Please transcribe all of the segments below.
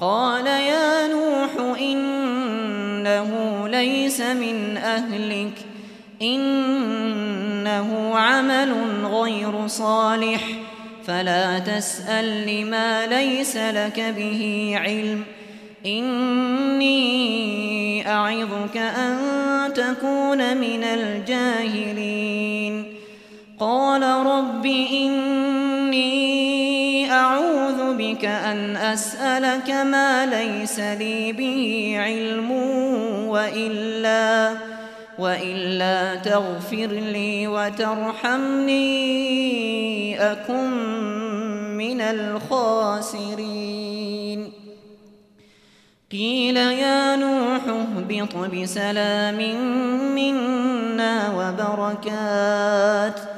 قال يا نوح إنه ليس من أهلك إنه عمل غير صالح فلا تسأل لما ليس لك به علم إني أعظك أن تكون من الجاهلين. قال رب إني ربك أن أسألك ما ليس لي به علم وإلا وإلا تغفر لي وترحمني أكن من الخاسرين. قيل يا نوح اهبط بسلام منا وبركات.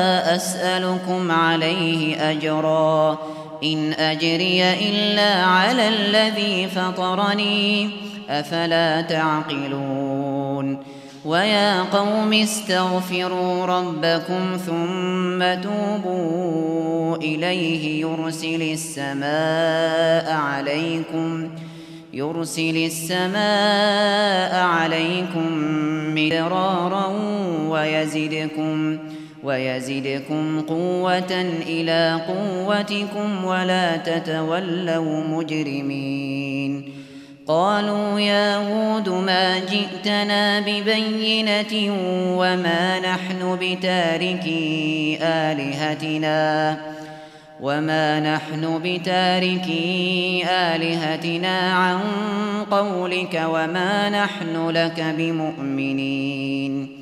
أسألكم عليه أجرا. إن أجري إلا على الذي فطرني. أفلا تعقلون. ويا قوم استغفروا ربكم ثم توبوا إليه. يرسل السماء عليكم. يرسل السماء عليكم مدرارا ويزدكم وَيَزِدْكُمْ قُوَّةً إِلَى قُوَّتِكُمْ وَلَا تَتَوَلَّوْا مُجْرِمِينَ قالوا يا هود ما جئتنا ببينة وما نحن بتاركي آلهتنا وما نحن بتاركي آلهتنا عن قولك وما نحن لك بمؤمنين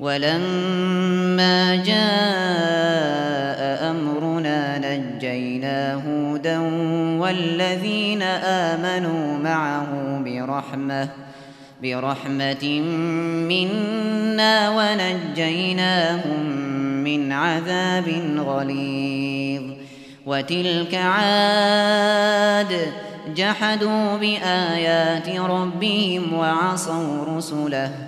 ولما جاء أمرنا نجينا هودا والذين آمنوا معه برحمة برحمة منا ونجيناهم من عذاب غليظ. وتلك عاد جحدوا بآيات ربهم وعصوا رسله.